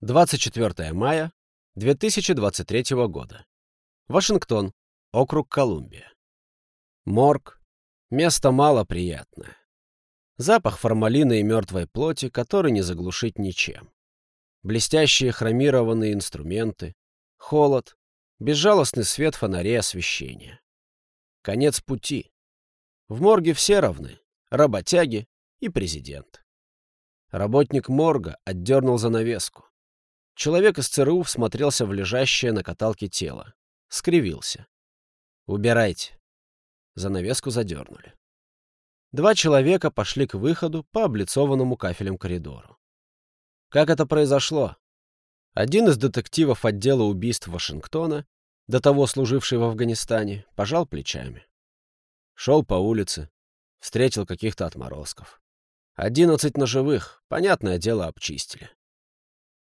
24 мая 2023 года. Вашингтон, округ Колумбия. Морг. Место малоприятное. Запах формалина и мертвой плоти, который не заглушить ничем. Блестящие хромированные инструменты. Холод. Безжалостный свет фонарей освещения. Конец пути. В морге все равны. Работяги и президент. Работник морга отдернул занавеску. Человек из ЦРУ всмотрелся в лежащее на каталке тело. Скривился. «Убирайте». Занавеску задернули. Два человека пошли к выходу по облицованному кафелем коридору. Как это произошло? Один из детективов отдела убийств Вашингтона, до того служивший в Афганистане, пожал плечами. Шел по улице, встретил каких-то отморозков. Одиннадцать ножевых, понятное дело, обчистили.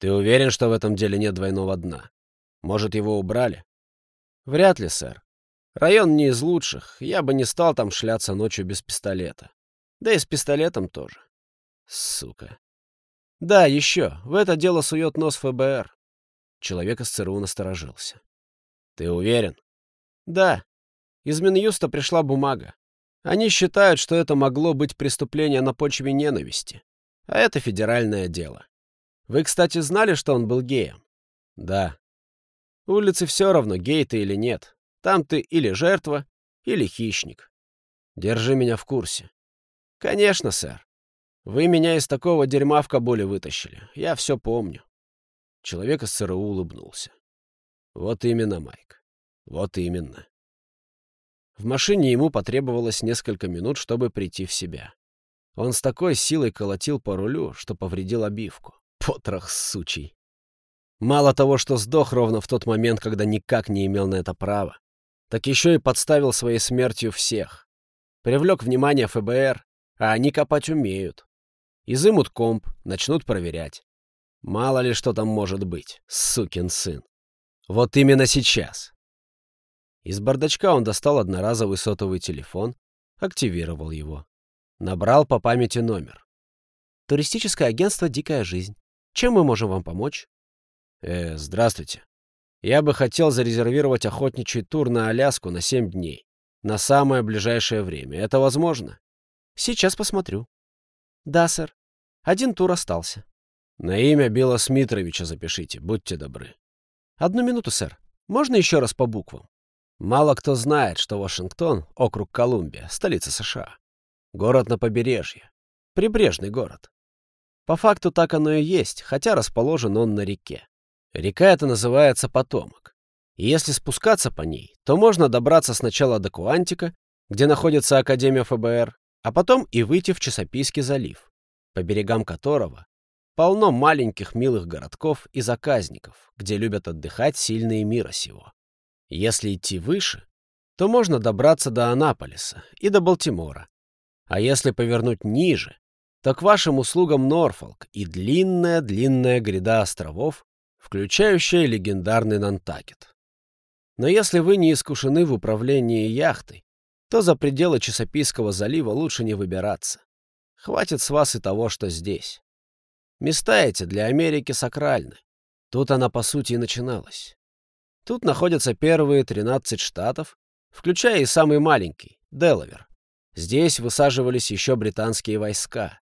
Ты уверен, что в этом деле нет двойного дна? Может, его убрали? Вряд ли, сэр. Район не из лучших, я бы не стал там шляться ночью без пистолета. Да и с пистолетом тоже. Сука. Да, еще, в это дело сует нос ФБР. Человек из ЦРУ насторожился. Ты уверен? Да. Из Минюста пришла бумага. Они считают, что это могло быть преступление на почве ненависти. А это федеральное дело. Вы, кстати, знали, что он был геем? Да. Улице все равно, гей ты или нет. Там ты или жертва, или хищник. Держи меня в курсе. Конечно, сэр. Вы меня из такого дерьма в Кабуле вытащили. Я все помню. Человек из ЦРУ улыбнулся. Вот именно, Майк. Вот именно. В машине ему потребовалось несколько минут, чтобы прийти в себя. Он с такой силой колотил по рулю, что повредил обивку. Потрох сучий. Мало того, что сдох ровно в тот момент, когда никак не имел на это права, так еще и подставил своей смертью всех. Привлек внимание ФБР, а они копать умеют. Изымут комп, начнут проверять. Мало ли что там может быть, сукин сын. Вот именно сейчас. Из бардачка он достал одноразовый сотовый телефон, активировал его. Набрал по памяти номер. Туристическое агентство «Дикая жизнь». Чем мы можем вам помочь? Э, здравствуйте. Я бы хотел зарезервировать охотничий тур на Аляску на 7 дней. На самое ближайшее время. Это возможно? Сейчас посмотрю. Да, сэр. Один тур остался. На имя Билла Смитровича запишите, будьте добры. Одну минуту, сэр. Можно еще раз по буквам? Мало кто знает, что Вашингтон — округ Колумбия, столица США. Город на побережье. Прибрежный город. По факту так оно и есть, хотя расположен он на реке. Река эта называется Потомок. И если спускаться по ней, то можно добраться сначала до Куантика, где находится Академия ФБР, а потом и выйти в Часопийский залив, по берегам которого полно маленьких милых городков и заказников, где любят отдыхать сильные мира сего. Если идти выше, то можно добраться до Анаполиса и до Балтимора. А если повернуть ниже, то к вашим услугам Норфолк и длинная-длинная гряда островов, включающая легендарный Нантакет. Но если вы не искушены в управлении яхтой, то за пределы Часопийского залива лучше не выбираться. Хватит с вас и того, что здесь. Места эти для Америки сакральны. Тут она, по сути, и начиналась. Тут находятся первые 13 штатов, включая и самый маленький — Делавер. Здесь высаживались еще британские войска.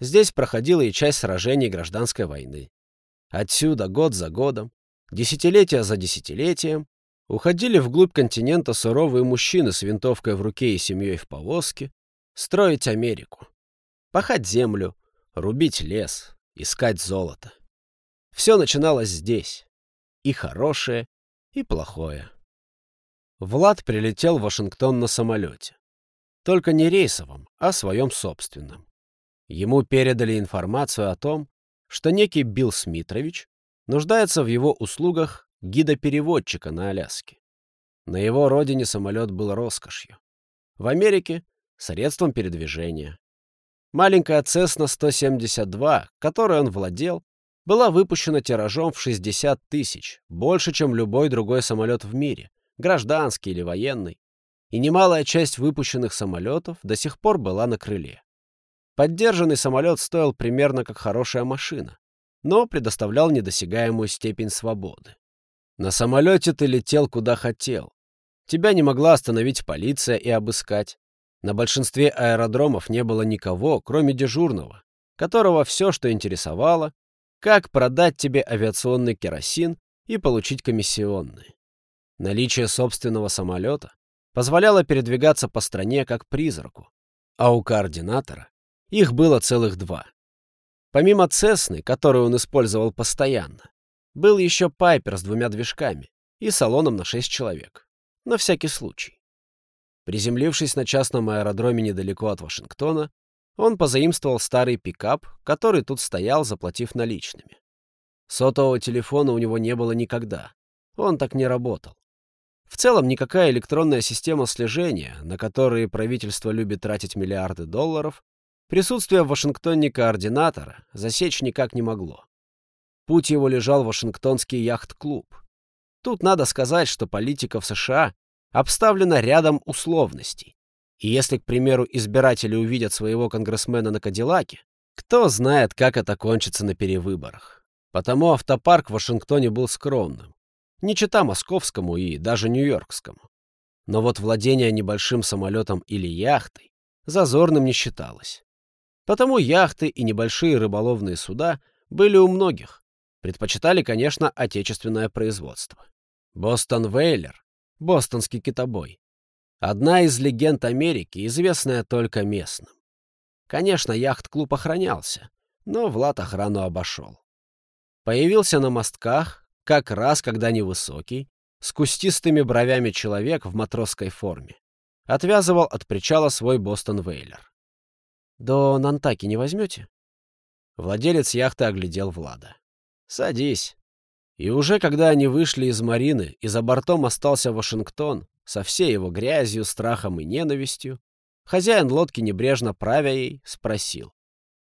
Здесь проходила и часть сражений гражданской войны. Отсюда год за годом, десятилетия за десятилетием, уходили вглубь континента суровые мужчины с винтовкой в руке и семьей в повозке, строить Америку, пахать землю, рубить лес, искать золото. Все начиналось здесь. И хорошее, и плохое. Влад прилетел в Вашингтон на самолете. Только не рейсовом, а своем собственном. Ему передали информацию о том, что некий Билл Смитрович нуждается в его услугах гида-переводчика на Аляске. На его родине самолет был роскошью. В Америке — средством передвижения. Маленькая Cessna 172, которой он владел, была выпущена тиражом в 60 тысяч, больше, чем любой другой самолет в мире, гражданский или военный, и немалая часть выпущенных самолетов до сих пор была на крыле. Поддержанный самолет стоил примерно как хорошая машина. но предоставлял недосягаемую степень свободы. На самолете ты летел куда хотел. Тебя не могла остановить полиция и обыскать. На большинстве аэродромов не было никого, кроме дежурного, которого все, что интересовало, как продать тебе авиационный керосин и получить комиссионные. Наличие собственного самолета позволяло передвигаться по стране как призраку, а у координатора их было целых два. Помимо Цесны, которую он использовал постоянно, был еще Пайпер с двумя движками и салоном на шесть человек. На всякий случай. Приземлившись на частном аэродроме недалеко от Вашингтона, он позаимствовал старый пикап, который тут стоял, заплатив наличными. Сотового телефона у него не было никогда. Он так не работал. В целом, никакая электронная система слежения, на которые правительство любит тратить миллиарды долларов, присутствие в Вашингтоне координатора засечь никак не могло. Путь его лежал в Вашингтонский яхт-клуб. Тут надо сказать, что политика в США обставлена рядом условностей. И если, к примеру, избиратели увидят своего конгрессмена на Кадиллаке, кто знает, как это кончится на перевыборах. Потому автопарк в Вашингтоне был скромным. Не чита московскому и даже нью-йоркскому. Но вот владение небольшим самолетом или яхтой зазорным не считалось. Потому яхты и небольшие рыболовные суда были у многих. Предпочитали, конечно, отечественное производство. Бостон Вейлер, бостонский китобой, Одна из легенд Америки, известная только местным. Конечно, яхт-клуб охранялся, но Влад охрану обошел. Появился на мостках, как раз когда невысокий, с кустистыми бровями человек в матросской форме. Отвязывал от причала свой Бостон-Вейлер. «До Нантаки не возьмете?» Владелец яхты оглядел Влада. «Садись». И уже когда они вышли из Марины и за бортом остался Вашингтон, со всей его грязью, страхом и ненавистью, хозяин лодки, небрежно правя ей, спросил.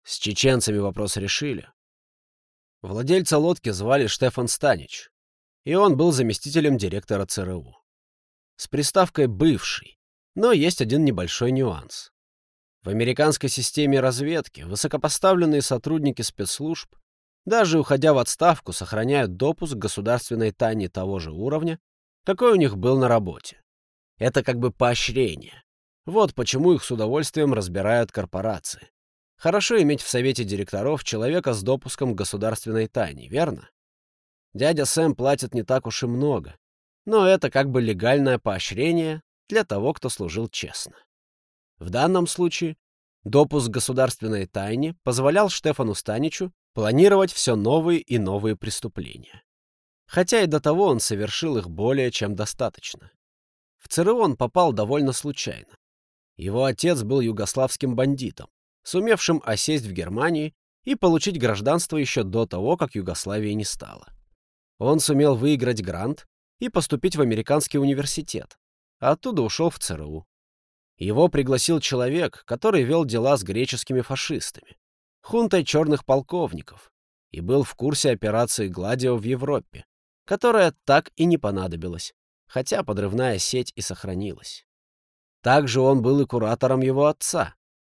С чеченцами вопрос решили. Владельца лодки звали Штефан Станич, и он был заместителем директора ЦРУ. С приставкой «бывший», но есть один небольшой нюанс. В американской системе разведки высокопоставленные сотрудники спецслужб, даже уходя в отставку, сохраняют допуск к государственной тайне того же уровня, какой у них был на работе. Это как бы поощрение. Вот почему их с удовольствием разбирают корпорации. Хорошо иметь в совете директоров человека с допуском к государственной тайне, верно? Дядя Сэм платит не так уж и много, но это как бы легальное поощрение для того, кто служил честно. В данном случае допуск государственной тайне позволял Штефану Станичу планировать все новые и новые преступления. Хотя и до того он совершил их более чем достаточно. В ЦРУ он попал довольно случайно. Его отец был югославским бандитом, сумевшим осесть в Германии и получить гражданство еще до того, как Югославии не стало. Он сумел выиграть грант и поступить в американский университет, а оттуда ушел в ЦРУ. Его пригласил человек, который вел дела с греческими фашистами, хунтой черных полковников, и был в курсе операции «Гладио» в Европе, которая так и не понадобилась хотя подрывная сеть и сохранилась. Также он был и куратором его отца,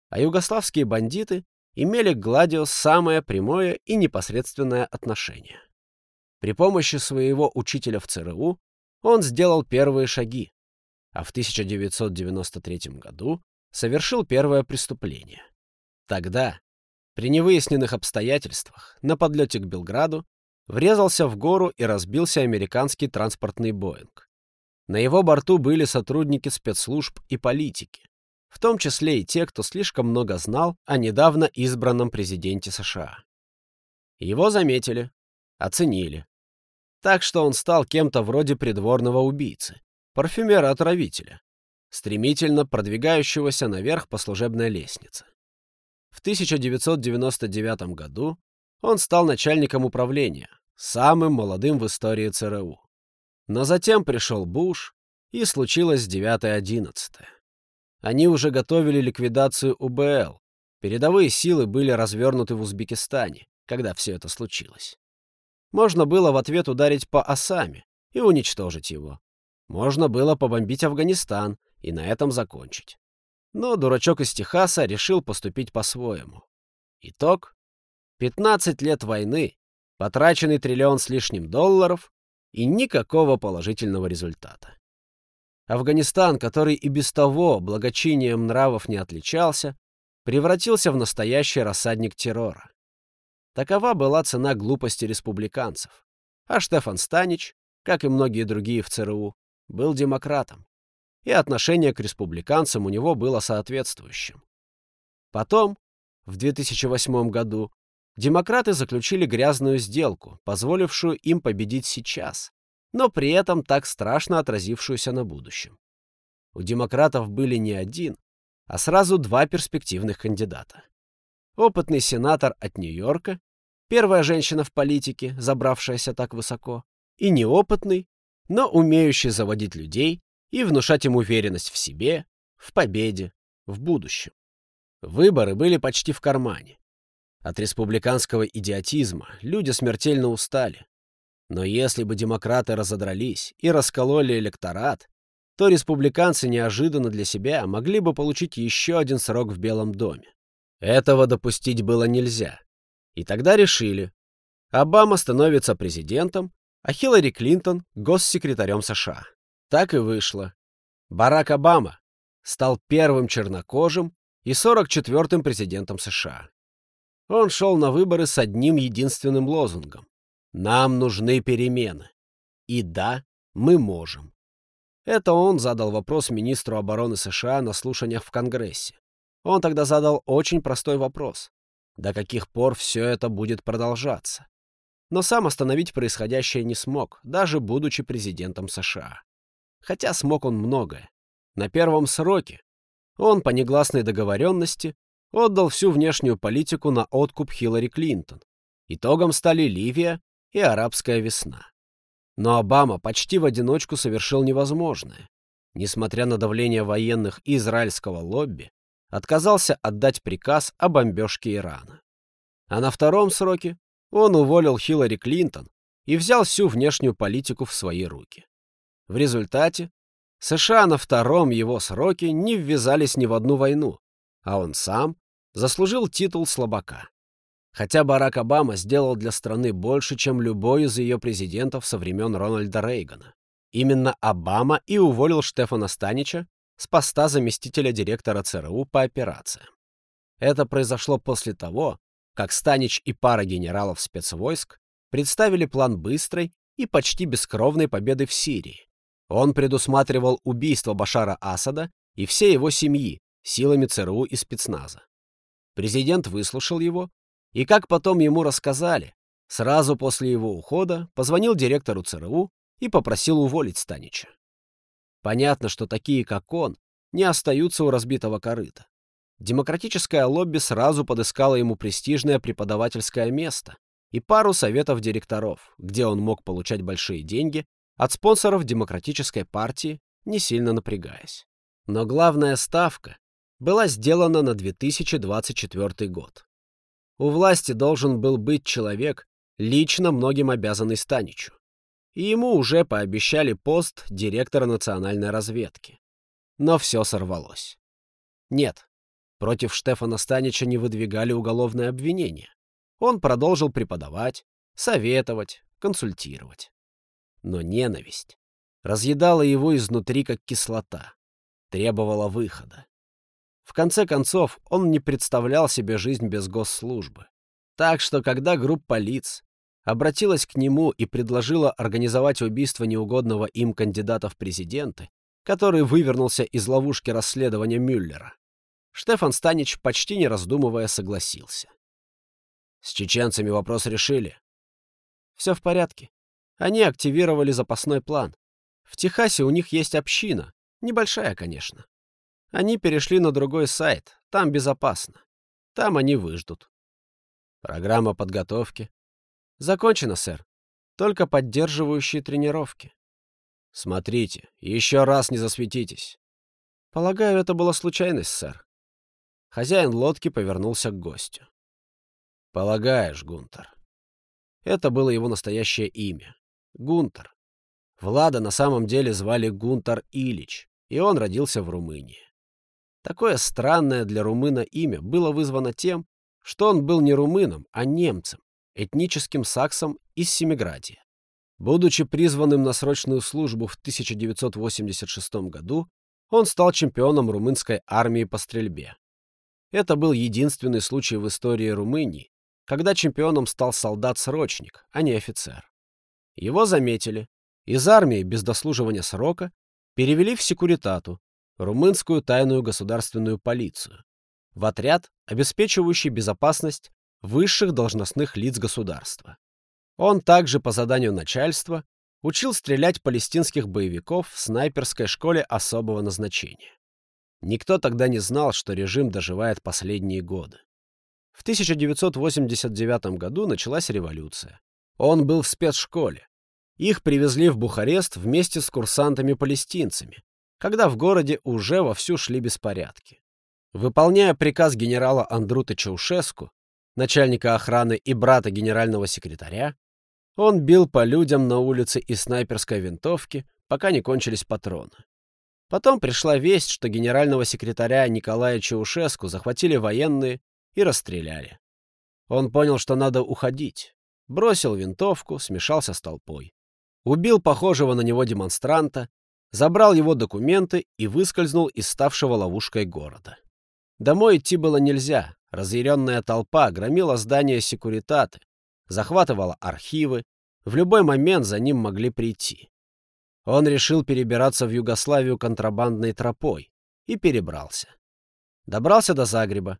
а югославские бандиты имели к Гладио самое прямое и непосредственное отношение. При помощи своего учителя в ЦРУ он сделал первые шаги, а в 1993 году совершил первое преступление. Тогда, при невыясненных обстоятельствах, на подлете к Белграду врезался в гору и разбился американский транспортный Боинг. На его борту были сотрудники спецслужб и политики, в том числе и те, кто слишком много знал о недавно избранном президенте США. Его заметили, оценили. Так что он стал кем-то вроде придворного убийцы, парфюмера-отравителя, стремительно продвигающегося наверх по служебной лестнице. В 1999 году он стал начальником управления, самым молодым в истории ЦРУ. Но затем пришел Буш, и случилось 9-11. Они уже готовили ликвидацию УБЛ. Передовые силы были развернуты в Узбекистане, когда все это случилось. Можно было в ответ ударить по Осаме и уничтожить его. Можно было побомбить Афганистан и на этом закончить. Но дурачок из Техаса решил поступить по-своему. Итог — 15 лет войны Потраченный триллион с лишним долларов и никакого положительного результата. Афганистан, который и без того благочинием нравов не отличался, превратился в настоящий рассадник террора. Такова была цена глупости республиканцев. А Штефан Станич, как и многие другие в ЦРУ, был демократом. И отношение к республиканцам у него было соответствующим. Потом, в 2008 году, демократы заключили грязную сделку, позволившую им победить сейчас, но при этом так страшно отразившуюся на будущем. У демократов были не один, а сразу два перспективных кандидата. Опытный сенатор от Нью-Йорка, первая женщина в политике, забравшаяся так высоко, и неопытный, но умеющий заводить людей и внушать им уверенность в себе, в победе, в будущем. Выборы были почти в кармане. От республиканского идиотизма люди смертельно устали. Но если бы демократы разодрались и раскололи электорат, то республиканцы неожиданно для себя могли бы получить еще один срок в Белом доме. Этого допустить было нельзя. И тогда решили, Обама становится президентом, а Хиллари Клинтон — госсекретарем США. Так и вышло. Барак Обама стал первым чернокожим и 44-м президентом США. Он шел на выборы с одним единственным лозунгом нам нужны перемены. И да, мы можем. Это он задал вопрос министру обороны США на слушаниях в Конгрессе. Он тогда задал очень простой вопрос. До каких пор все это будет продолжаться? Но сам остановить происходящее не смог, даже будучи президентом США. Хотя смог он многое. На первом сроке он, по негласной договоренности, отдал всю внешнюю политику на откуп Хиллари Клинтон. Итогом стали Ливия и арабская весна. Но Обама почти в одиночку совершил невозможное. Несмотря на давление военных и израильского лобби, отказался отдать приказ о бомбежке Ирана. А на втором сроке он уволил Хиллари Клинтон и взял всю внешнюю политику в свои руки. В результате США на втором его сроке не ввязались ни в одну войну, а он сам заслужил титул слабака. Хотя Барак Обама сделал для страны больше, чем любой из ее президентов со времен Рональда Рейгана. Именно Обама и уволил Штефана Станича с поста заместителя директора ЦРУ по операциям. Это произошло после того, как Станич и пара генералов спецвойск представили план быстрой и почти бескровной победы в Сирии. Он предусматривал убийство Башара Асада и всей его семьи силами ЦРУ и спецназа. Президент выслушал его и как потом ему рассказали, сразу после его ухода позвонил директору ЦРУ и попросил уволить Станича. Понятно, что такие, как он, не остаются у разбитого корыта. Демократическое лобби сразу подыскало ему престижное преподавательское место и пару советов директоров, где он мог получать большие деньги от спонсоров демократической партии, не сильно напрягаясь. Но главная ставка была сделана на 2024 год. У власти должен был быть человек, лично многим обязанный Станичу. И ему уже пообещали пост директора национальной разведки. Но все сорвалось. Нет, против Штефана Станича не выдвигали уголовное обвинение. Он продолжил преподавать, советовать, консультировать. Но ненависть разъедала его изнутри, как кислота, требовала выхода. В конце концов, он не представлял себе жизнь без госслужбы. Так что, когда группа лиц обратилась к нему и предложила организовать убийство неугодного им кандидата в президенты, который вывернулся из ловушки расследования Мюллера, Штефан Станич, почти не раздумывая, согласился. С чеченцами вопрос решили. Все в порядке. Они активировали запасной план. В Техасе у них есть община, небольшая, конечно. Они перешли на другой сайт, там безопасно. Там они выждут. Программа подготовки. Закончена, сэр. Только поддерживающие тренировки. Смотрите, еще раз не засветитесь. Полагаю, это была случайность, сэр. Хозяин лодки повернулся к гостю. Полагаешь, Гунтер. Это было его настоящее имя. Гунтер. Влада на самом деле звали Гунтер Ильич, и он родился в Румынии. Такое странное для румына имя было вызвано тем, что он был не румыном, а немцем, этническим саксом из Семиградия. Будучи призванным на срочную службу в 1986 году, он стал чемпионом румынской армии по стрельбе. Это был единственный случай в истории Румынии, когда чемпионом стал солдат-срочник, а не офицер. Его заметили. Из армии без дослуживания срока перевели в секуритату, румынскую тайную государственную полицию, в отряд, обеспечивающий безопасность высших должностных лиц государства. Он также по заданию начальства учил стрелять палестинских боевиков в снайперской школе особого назначения. Никто тогда не знал, что режим доживает последние годы. В 1989 году началась революция. Он был в спецшколе. Их привезли в Бухарест вместе с курсантами-палестинцами, когда в городе уже вовсю шли беспорядки. Выполняя приказ генерала Андрута Чаушеску, начальника охраны и брата генерального секретаря, он бил по людям на улице из снайперской винтовки, пока не кончились патроны. Потом пришла весть, что генерального секретаря Николая Чаушеску захватили военные и расстреляли. Он понял, что надо уходить. Бросил винтовку, смешался с толпой. Убил похожего на него демонстранта, забрал его документы и выскользнул из ставшего ловушкой города. Домой идти было нельзя. Разъяренная толпа громила здания секуритаты, захватывала архивы. В любой момент за ним могли прийти. Он решил перебираться в Югославию контрабандной тропой и перебрался. Добрался до Загреба.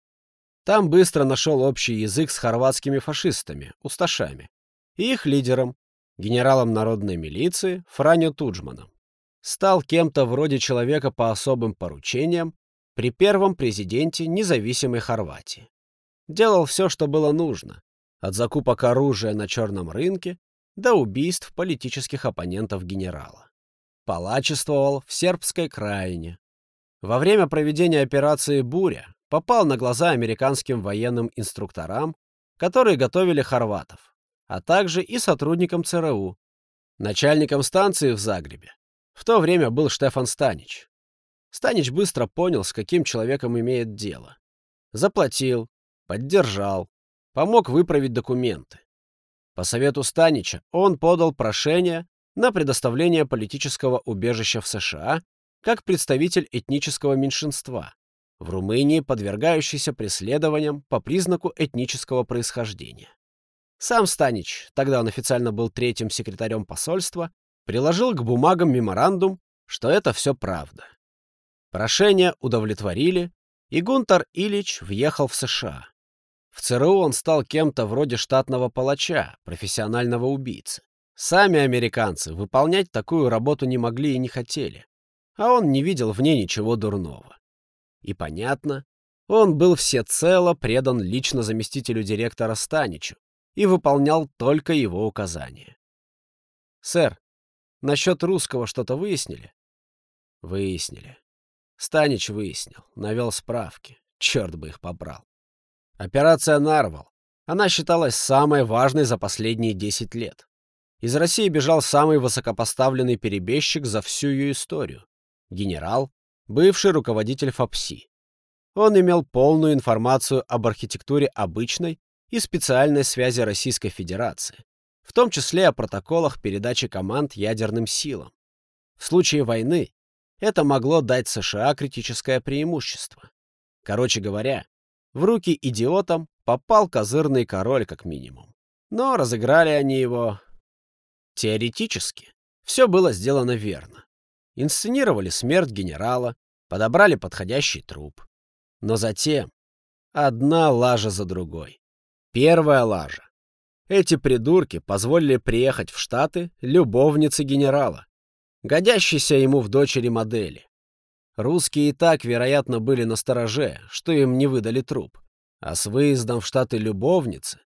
Там быстро нашел общий язык с хорватскими фашистами, усташами, и их лидером, генералом народной милиции Франjo Туджманом. Стал кем-то вроде человека по особым поручениям при первом президенте независимой Хорватии. Делал все, что было нужно, от закупок оружия на черном рынке до убийств политических оппонентов генерала. Палачествовал в сербской краине. Во время проведения операции «Буря» попал на глаза американским военным инструкторам, которые готовили хорватов, а также и сотрудникам ЦРУ. Начальником станции в Загребе в то время был Штефан Станич. Станич быстро понял, с каким человеком имеет дело. Заплатил, поддержал, помог выправить документы. По совету Станича он подал прошение на предоставление политического убежища в США как представитель этнического меньшинства, в Румынии подвергающийся преследованиям по признаку этнического происхождения. Сам Станич, тогда он официально был третьим секретарем посольства, приложил к бумагам меморандум, что это все правда. Прошение удовлетворили, и Гунтар Ильич въехал в США. В ЦРУ он стал кем-то вроде штатного палача, профессионального убийцы. Сами американцы выполнять такую работу не могли и не хотели, а он не видел в ней ничего дурного. И понятно, он был всецело предан лично заместителю директора Станичу и выполнял только его указания. «Сэр, насчет русского что-то выяснили?» «Выяснили. Станич выяснил, навел справки. Черт бы их побрал. Операция «Нарвал». Она считалась самой важной за последние 10 лет. Из России бежал самый высокопоставленный перебежчик за всю ее историю. Генерал, бывший руководитель ФАПСИ. Он имел полную информацию об архитектуре обычной и специальной связи Российской Федерации, в том числе о протоколах передачи команд ядерным силам. В случае войны это могло дать США критическое преимущество. Короче говоря, в руки идиотам попал козырный король, как минимум. Но разыграли они его... Теоретически. Все было сделано верно. Инсценировали смерть генерала, подобрали подходящий труп. Но затем одна лажа за другой. Первая лажа. Эти придурки позволили приехать в Штаты любовнице генерала, годящейся ему в дочери модели. Русские и так, вероятно, были на стороже, что им не выдали труп. А с выездом в Штаты любовницы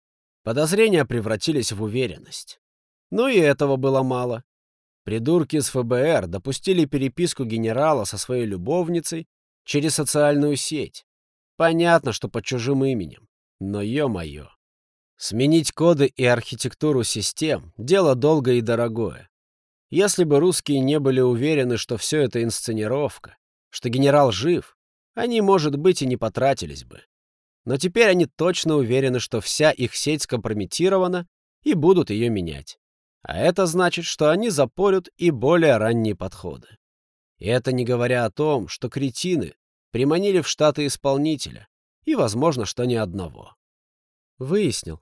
подозрения превратились в уверенность. Но и этого было мало. Придурки из ФБР допустили переписку генерала со своей любовницей через социальную сеть. Понятно, что под чужим именем. Но ё-моё. Сменить коды и архитектуру систем — дело долгое и дорогое. Если бы русские не были уверены, что все это инсценировка, что генерал жив, они, может быть, и не потратились бы. Но теперь они точно уверены, что вся их сеть скомпрометирована и будут ее менять. А это значит, что они запорют и более ранние подходы. И это не говоря о том, что кретины приманили в штаты исполнителя, и, возможно, что ни одного. Выяснил.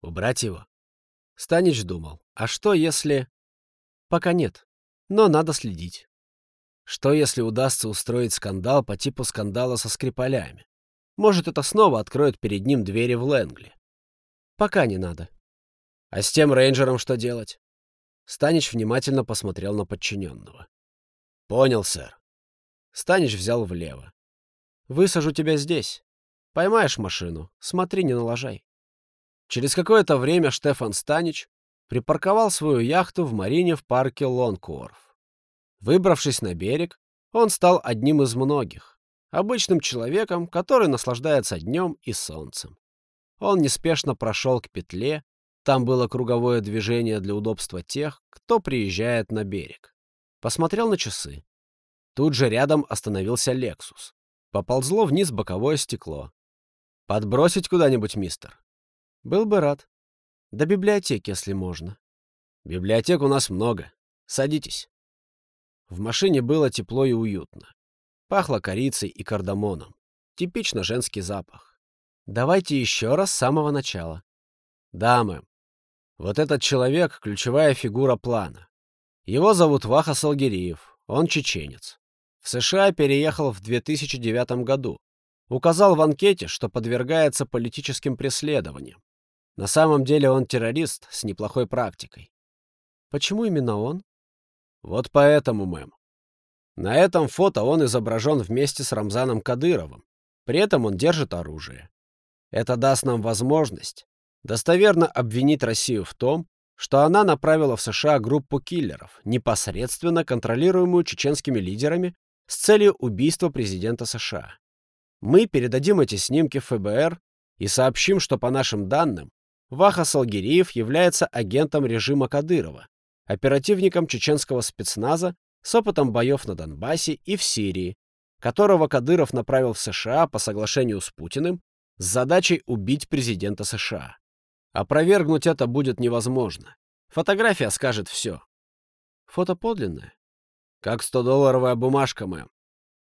Убрать его. Станич думал, а что если... Пока нет, но надо следить. Что если удастся устроить скандал по типу скандала со скрипалями? Может, это снова откроет перед ним двери в Лэнгли. Пока не надо. А с тем рейнджером что делать? Станич внимательно посмотрел на подчиненного. Понял, сэр. Станич взял влево. Высажу тебя здесь. Поймаешь машину, смотри, не налажай. Через какое-то время Штефан Станич припарковал свою яхту в марине в парке Лонкуорф. Выбравшись на берег, он стал одним из многих, обычным человеком, который наслаждается днем и солнцем. Он неспешно прошел к петле, там было круговое движение для удобства тех, кто приезжает на берег. Посмотрел на часы. Тут же рядом остановился «Лексус». Поползло вниз боковое стекло. «Подбросить куда-нибудь, мистер?» «Был бы рад. До библиотеки, если можно». «Библиотек у нас много. Садитесь». В машине было тепло и уютно. Пахло корицей и кардамоном. Типично женский запах. Давайте еще раз с самого начала. Да, мэм. Вот этот человек — ключевая фигура плана. Его зовут Ваха Салгириев. Он чеченец. В США переехал в 2009 году. Указал в анкете, что подвергается политическим преследованиям. На самом деле он террорист с неплохой практикой. Почему именно он? Вот поэтому, мэм. На этом фото он изображен вместе с Рамзаном Кадыровым. При этом он держит оружие. Это даст нам возможность достоверно обвинить Россию в том, что она направила в США группу киллеров, непосредственно контролируемую чеченскими лидерами с целью убийства президента США. Мы передадим эти снимки ФБР и сообщим, что по нашим данным Ваха Салгириев является агентом режима Кадырова, оперативником чеченского спецназа с опытом боев на Донбассе и в Сирии, которого Кадыров направил в США по соглашению с Путиным с задачей убить президента США. Опровергнуть это будет невозможно. Фотография скажет все. Фото подлинное? Как 100-долларовая бумажка, мэм.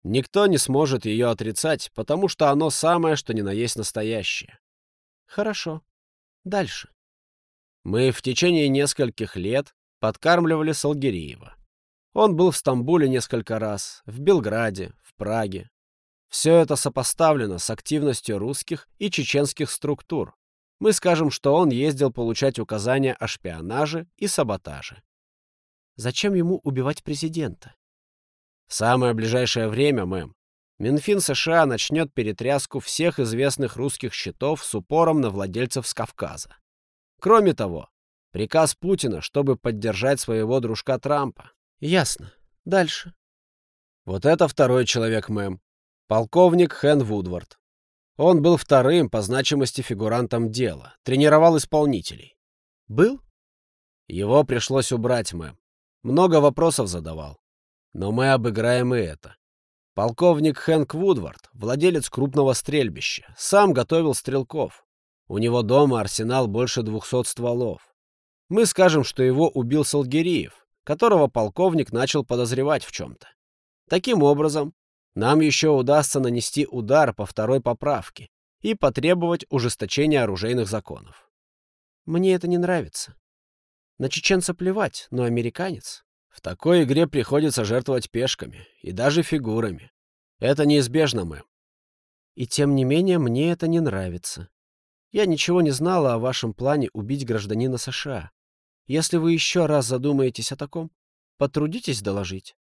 Никто не сможет ее отрицать, потому что оно самое, что ни на есть настоящее. Хорошо. Дальше. Мы в течение нескольких лет подкармливали Салгириева. Он был в Стамбуле несколько раз, в Белграде, в Праге. Все это сопоставлено с активностью русских и чеченских структур. Мы скажем, что он ездил получать указания о шпионаже и саботаже. Зачем ему убивать президента? В самое ближайшее время, мэм, Минфин США начнет перетряску всех известных русских счетов с упором на владельцев с Кавказа. Кроме того, приказ Путина, чтобы поддержать своего дружка Трампа. Ясно. Дальше. Вот это второй человек, мэм. Полковник Хэн Вудвард. Он был вторым по значимости фигурантом дела, тренировал исполнителей. Был? Его пришлось убрать, мэм. Много вопросов задавал. Но мы обыграем и это. Полковник Хэнк Вудвард, владелец крупного стрельбища, сам готовил стрелков. У него дома арсенал больше двухсот стволов. Мы скажем, что его убил Салгириев, которого полковник начал подозревать в чем-то. Таким образом, нам еще удастся нанести удар по второй поправке и потребовать ужесточения оружейных законов. Мне это не нравится. На чеченца плевать, но американец. В такой игре приходится жертвовать пешками и даже фигурами. Это неизбежно, мэм. И тем не менее мне это не нравится. Я ничего не знала о вашем плане убить гражданина США. Если вы еще раз задумаетесь о таком, потрудитесь доложить.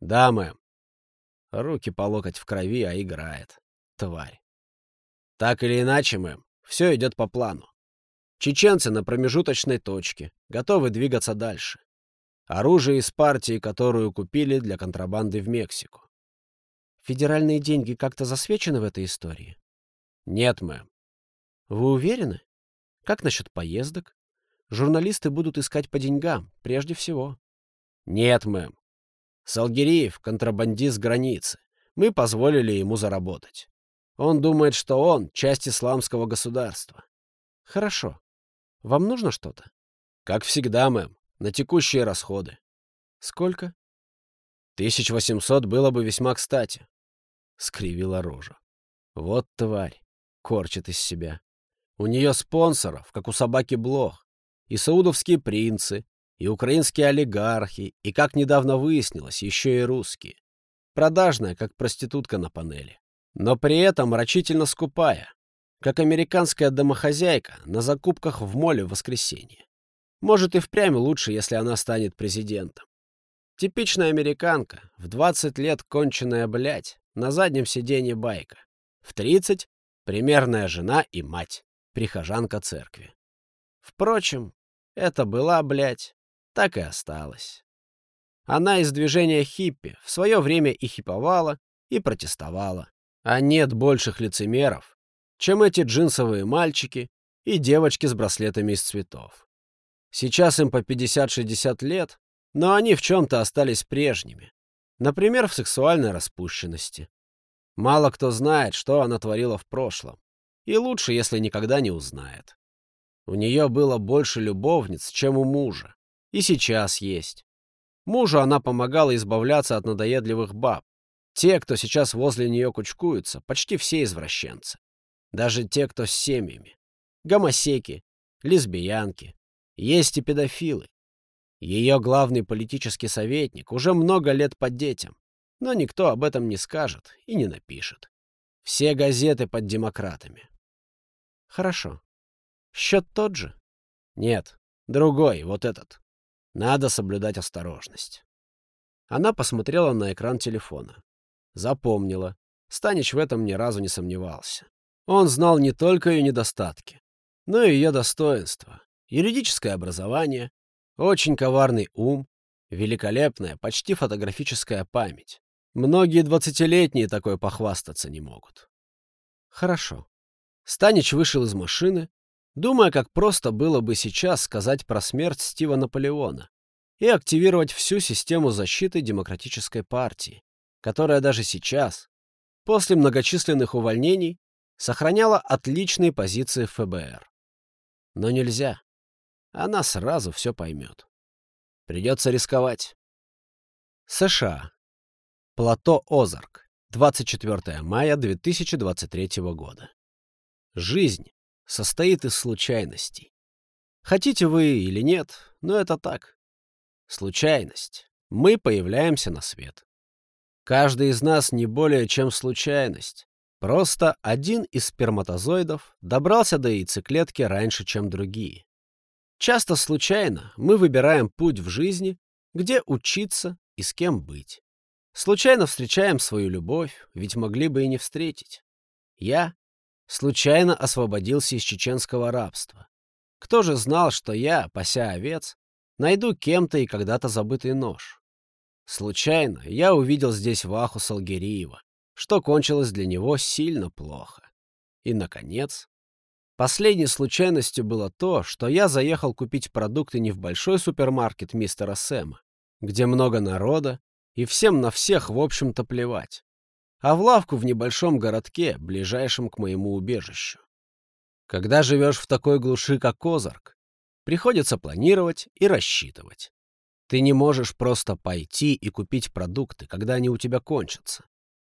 Да, мэм. Руки по локоть в крови, а играет. Тварь. Так или иначе, мэм, все идет по плану. Чеченцы на промежуточной точке, готовы двигаться дальше. Оружие из партии, которую купили для контрабанды в Мексику. Федеральные деньги как-то засвечены в этой истории? Нет, мэм. Вы уверены? Как насчет поездок? Журналисты будут искать по деньгам, прежде всего. Нет, мэм. Салгириев — контрабандист границы. Мы позволили ему заработать. Он думает, что он — часть исламского государства. Хорошо. Вам нужно что-то? Как всегда, мэм, на текущие расходы. Сколько? 1800 было бы весьма кстати. Скривила рожу. Вот тварь. Корчит из себя. У нее спонсоров, как у собаки блох. И саудовские принцы, и украинские олигархи, и, как недавно выяснилось, еще и русские. Продажная, как проститутка на панели. Но при этом рачительно скупая, как американская домохозяйка на закупках в моле в воскресенье. Может и впрямь лучше, если она станет президентом. Типичная американка, в 20 лет конченая блядь, на заднем сиденье байка. В 30 — примерная жена и мать, прихожанка церкви. Впрочем, это была, блядь, так и осталась. Она из движения хиппи в свое время и хиповала, и протестовала. А нет больших лицемеров, чем эти джинсовые мальчики и девочки с браслетами из цветов. Сейчас им по 50-60 лет, но они в чем-то остались прежними. Например, в сексуальной распущенности. Мало кто знает, что она творила в прошлом. И лучше, если никогда не узнает. У нее было больше любовниц, чем у мужа. И сейчас есть. Мужу она помогала избавляться от надоедливых баб. Те, кто сейчас возле нее кучкуются, почти все извращенцы. Даже те, кто с семьями. Гомосеки, лесбиянки. Есть и педофилы. Ее главный политический советник уже много лет под детям, но никто об этом не скажет и не напишет. Все газеты под демократами. Хорошо. Счет тот же? Нет, другой, вот этот. Надо соблюдать осторожность. Она посмотрела на экран телефона. Запомнила. Станич в этом ни разу не сомневался. Он знал не только ее недостатки, но и ее достоинства. Юридическое образование, очень коварный ум, великолепная, почти фотографическая память. Многие двадцатилетние такой похвастаться не могут. Хорошо. Станич вышел из машины, думая, как просто было бы сейчас сказать про смерть Стива Наполеона и активировать всю систему защиты Демократической партии, которая даже сейчас, после многочисленных увольнений, сохраняла отличные позиции в ФБР. Но нельзя. Она сразу все поймет. Придется рисковать. США. Плато Озарк. 24 мая 2023 года. Жизнь состоит из случайностей. Хотите вы или нет, но это так. Случайность. Мы появляемся на свет. Каждый из нас не более чем случайность. Просто один из сперматозоидов добрался до яйцеклетки раньше, чем другие. Часто случайно мы выбираем путь в жизни, где учиться и с кем быть. Случайно встречаем свою любовь, ведь могли бы и не встретить. Я случайно освободился из чеченского рабства. Кто же знал, что я, пася овец, найду кем-то и когда-то забытый нож? Случайно я увидел здесь Ваху Салгериева, что кончилось для него сильно плохо. И, наконец, последней случайностью было то, что я заехал купить продукты не в большой супермаркет мистера Сэма, где много народа, и всем на всех, в общем-то, плевать, а в лавку в небольшом городке, ближайшем к моему убежищу. Когда живешь в такой глуши, как Озарк, приходится планировать и рассчитывать. Ты не можешь просто пойти и купить продукты, когда они у тебя кончатся.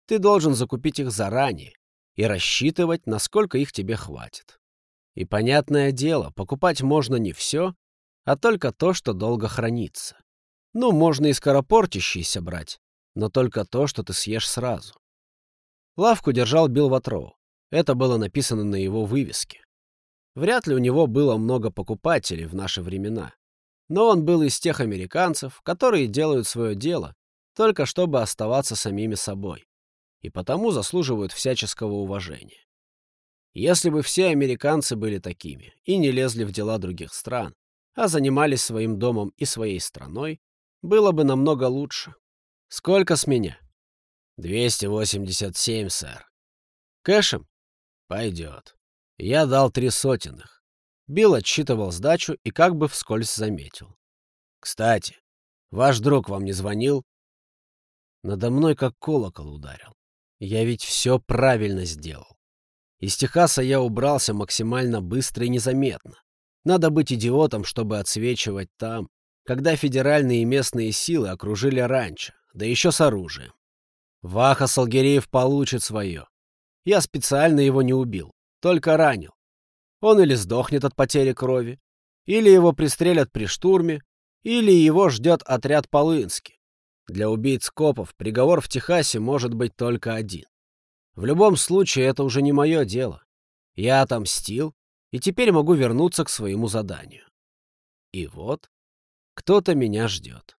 Ты должен закупить их заранее и рассчитывать, насколько их тебе хватит. И понятное дело, покупать можно не все, а только то, что долго хранится. Ну, можно и скоропортящиеся брать, но только то, что ты съешь сразу. Лавку держал Билл Ватроу. Это было написано на его вывеске. Вряд ли у него было много покупателей в наши времена. Но он был из тех американцев, которые делают свое дело, только чтобы оставаться самими собой, и потому заслуживают всяческого уважения. Если бы все американцы были такими и не лезли в дела других стран, а занимались своим домом и своей страной, было бы намного лучше. Сколько с меня? 287, сэр. Кэшем? Пойдет. Я дал три сотенных. Билл отсчитывал сдачу и как бы вскользь заметил. «Кстати, ваш друг вам не звонил?» Надо мной как колокол ударил. Я ведь все правильно сделал. Из Техаса я убрался максимально быстро и незаметно. Надо быть идиотом, чтобы отсвечивать там, когда федеральные и местные силы окружили ранчо, да еще с оружием. Ваха Салгереев получит свое. Я специально его не убил, только ранил. Он или сдохнет от потери крови, или его пристрелят при штурме, или его ждет отряд Полынски. Для убийц копов приговор в Техасе может быть только один. В любом случае, это уже не мое дело. Я отомстил, и теперь могу вернуться к своему заданию. И вот кто-то меня ждет.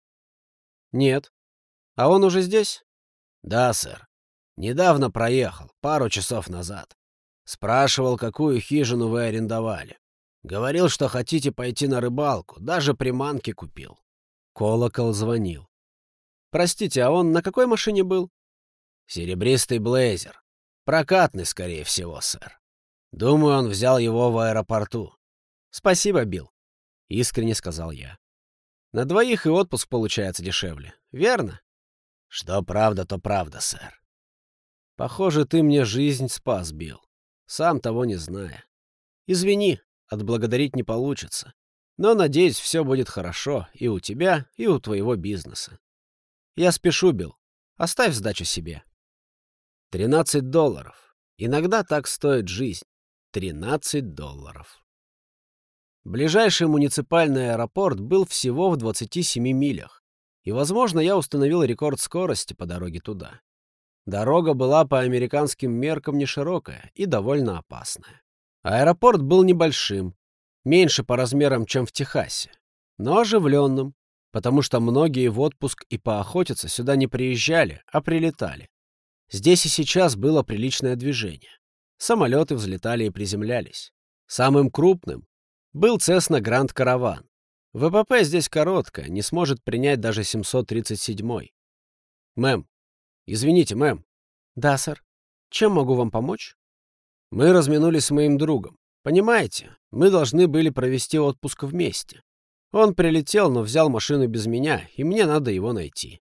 Нет. А он уже здесь? Да, сэр. Недавно проехал, пару часов назад. Спрашивал, какую хижину вы арендовали. Говорил, что хотите пойти на рыбалку, даже приманки купил. Колокол звонил. Простите, а он на какой машине был? Серебристый блейзер. Прокатный, скорее всего, сэр. Думаю, он взял его в аэропорту. Спасибо, Билл, искренне сказал я. На двоих и отпуск получается дешевле, верно? Что правда, то правда, сэр. Похоже, ты мне жизнь спас, Билл, сам того не зная. Извини, отблагодарить не получится. Но, надеюсь, все будет хорошо и у тебя, и у твоего бизнеса. Я спешу, Билл. Оставь сдачу себе. Тринадцать долларов. Иногда так стоит жизнь. Тринадцать долларов. Ближайший муниципальный аэропорт был всего в 27 милях, и, возможно, я установил рекорд скорости по дороге туда. Дорога была по американским меркам не широкая и довольно опасная. Аэропорт был небольшим, меньше по размерам, чем в Техасе, но оживленным, потому что многие в отпуск и поохотиться сюда не приезжали, а прилетали. Здесь и сейчас было приличное движение. Самолеты взлетали и приземлялись. Самым крупным был Cessna Grand Caravan. ВПП здесь короткое, не сможет принять даже 737-й. Мэм, извините, мэм. Да, сэр. Чем могу вам помочь? Мы разминулись с моим другом. Понимаете, мы должны были провести отпуск вместе. Он прилетел, но взял машину без меня, и мне надо его найти.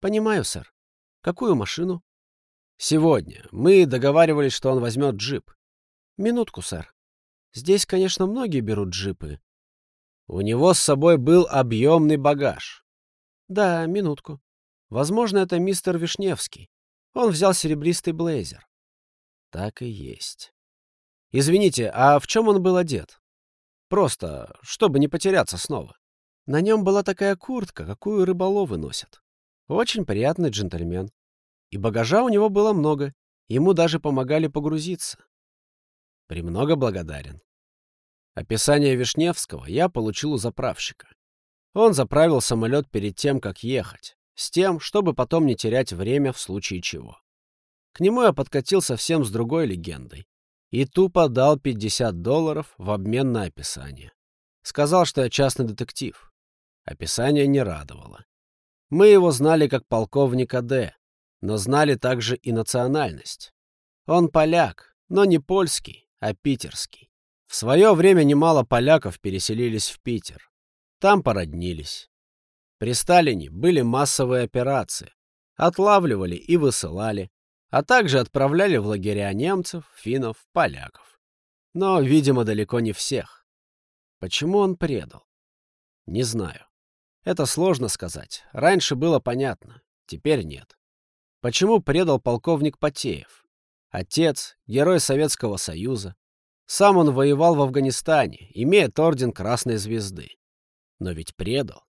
Понимаю, сэр. Какую машину? Сегодня. Мы договаривались, что он возьмет джип. Минутку, сэр. Здесь, конечно, многие берут джипы. У него с собой был объемный багаж. Да, минутку. Возможно, это мистер Вишневский. Он взял серебристый блейзер. Так и есть. Извините, а в чем он был одет? Просто, чтобы не потеряться снова. На нем была такая куртка, какую рыболовы носят. Очень приятный джентльмен. И багажа у него было много. Ему даже помогали погрузиться. Премного благодарен. Описание Вишневского я получил у заправщика. Он заправил самолет перед тем, как ехать, с тем, чтобы потом не терять время в случае чего. К нему я подкатил совсем с другой легендой и тупо дал 50 долларов в обмен на описание. Сказал, что я частный детектив. Описание не радовало. Мы его знали как полковника Д, но знали также и национальность. Он поляк, но не польский, а питерский. В свое время немало поляков переселились в Питер. Там породнились. При Сталине были массовые операции. Отлавливали и высылали, а также отправляли в лагеря немцев, финнов, поляков. Но, видимо, далеко не всех. Почему он предал? Не знаю. Это сложно сказать. Раньше было понятно, теперь нет. Почему предал полковник Потеев? Отец, герой Советского Союза, сам он воевал в Афганистане, имеет орден Красной Звезды. Но ведь предал.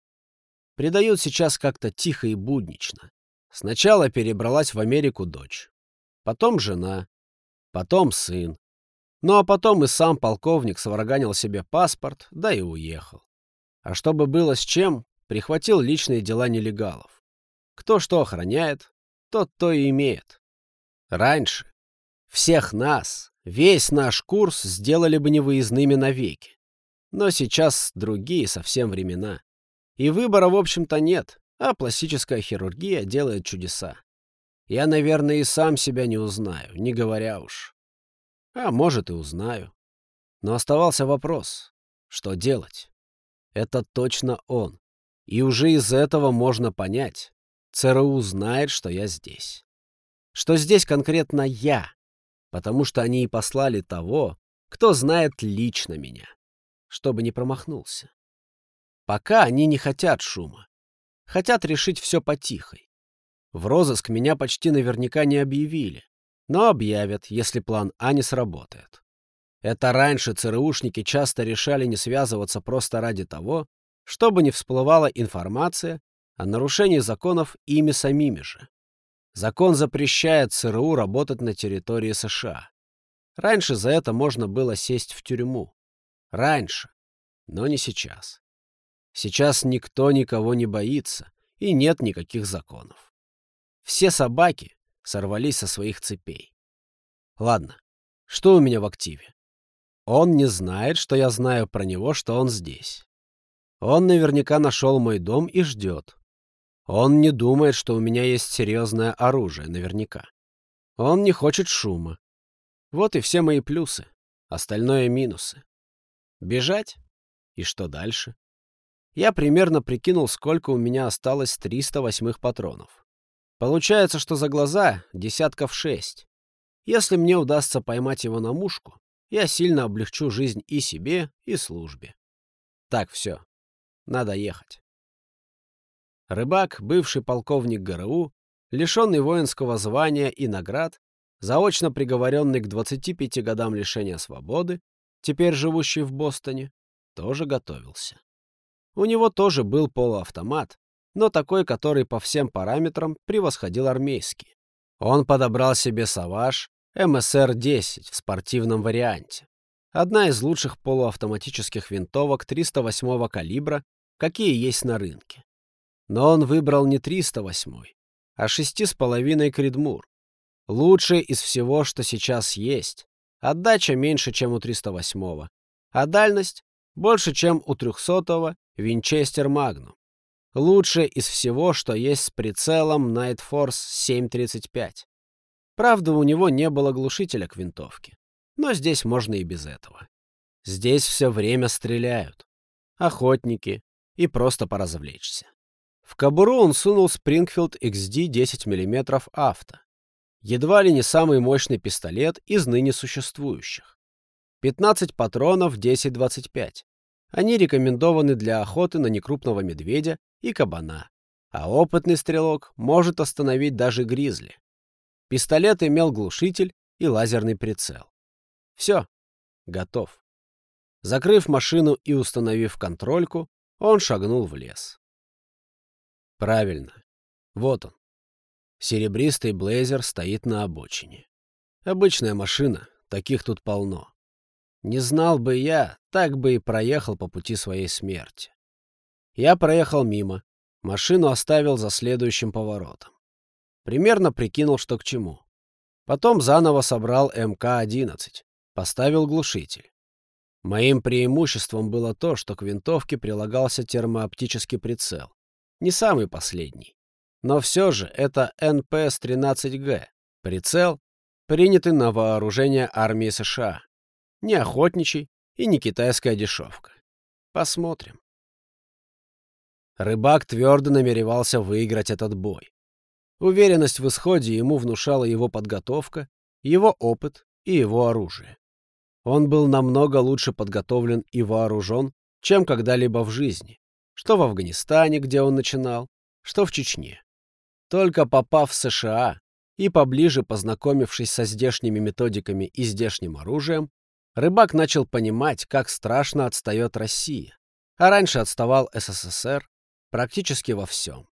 Предают сейчас как-то тихо и буднично. Сначала перебралась в Америку дочь. Потом жена. Потом сын. Ну а потом и сам полковник сварганил себе паспорт, да и уехал. А чтобы было с чем, прихватил личные дела нелегалов. Кто что охраняет, тот то и имеет. Раньше всех нас, Весь наш курс сделали бы невыездными навеки. Но сейчас другие совсем времена. И выбора, в общем-то, нет, а пластическая хирургия делает чудеса. Я, наверное, и сам себя не узнаю, не говоря уж. А может, и узнаю. Но оставался вопрос, что делать? Это точно он. И уже из этого можно понять. ЦРУ знает, что я здесь. Что здесь конкретно я, потому что они и послали того, кто знает лично меня, чтобы не промахнулся. Пока они не хотят шума, хотят решить все потихой. В розыск меня почти наверняка не объявили, но объявят, если план А не сработает. Это раньше ЦРУшники часто решали не связываться просто ради того, чтобы не всплывала информация о нарушении законов ими самими же. Закон запрещает ЦРУ работать на территории США. Раньше за это можно было сесть в тюрьму. Раньше, но не сейчас. Сейчас никто никого не боится, и нет никаких законов. Все собаки сорвались со своих цепей. Ладно, что у меня в активе? Он не знает, что я знаю про него, что он здесь. Он наверняка нашел мой дом и ждет. Он не думает, что у меня есть серьезное оружие, наверняка. Он не хочет шума. Вот и все мои плюсы. Остальное — минусы. Бежать? И что дальше? Я примерно прикинул, сколько у меня осталось 308 патронов. Получается, что за глаза десятков шесть. Если мне удастся поймать его на мушку, я сильно облегчу жизнь и себе, и службе. Так, все. Надо ехать. Рыбак, бывший полковник ГРУ, лишенный воинского звания и наград, заочно приговоренный к 25 годам лишения свободы, теперь живущий в Бостоне, тоже готовился. У него тоже был полуавтомат, но такой, который по всем параметрам превосходил армейский. Он подобрал себе «Саваж» МСР-10 в спортивном варианте. Одна из лучших полуавтоматических винтовок 308 калибра, какие есть на рынке. Но он выбрал не 308, а 6,5 Кридмур. Лучший из всего, что сейчас есть. Отдача меньше, чем у 308, а дальность больше, чем у 300-го Винчестер Магнум. Лучшее из всего, что есть с прицелом Night Force 735. Правда, у него не было глушителя к винтовке. Но здесь можно и без этого. Здесь все время стреляют. Охотники. И просто поразвлечься. В кобуру он сунул Springfield XD 10 мм авто. Едва ли не самый мощный пистолет из ныне существующих. 15 патронов 10-25. Они рекомендованы для охоты на некрупного медведя и кабана, а опытный стрелок может остановить даже гризли. Пистолет имел глушитель и лазерный прицел. Все, готов. Закрыв машину и установив контрольку, он шагнул в лес. Правильно. Вот он. Серебристый блейзер стоит на обочине. Обычная машина, таких тут полно. Не знал бы я, так бы и проехал по пути своей смерти. Я проехал мимо, машину оставил за следующим поворотом. Примерно прикинул, что к чему. Потом заново собрал МК-11, поставил глушитель. Моим преимуществом было то, что к винтовке прилагался термооптический прицел. Не самый последний. Но все же это НПС-13Г. Прицел, принятый на вооружение армии США. Не охотничий и не китайская дешевка. Посмотрим. Рыбак твердо намеревался выиграть этот бой. Уверенность в исходе ему внушала его подготовка, его опыт и его оружие. Он был намного лучше подготовлен и вооружен, чем когда-либо в жизни, что в Афганистане, где он начинал, что в Чечне. Только попав в США и поближе познакомившись со здешними методиками и здешним оружием, рыбак начал понимать, как страшно отстает Россия, а раньше отставал СССР Практически во всем.